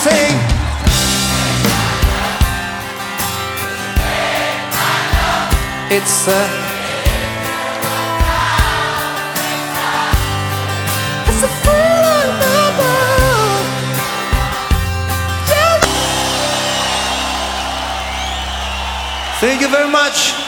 sing. It's a. It's a fool Thank you very much.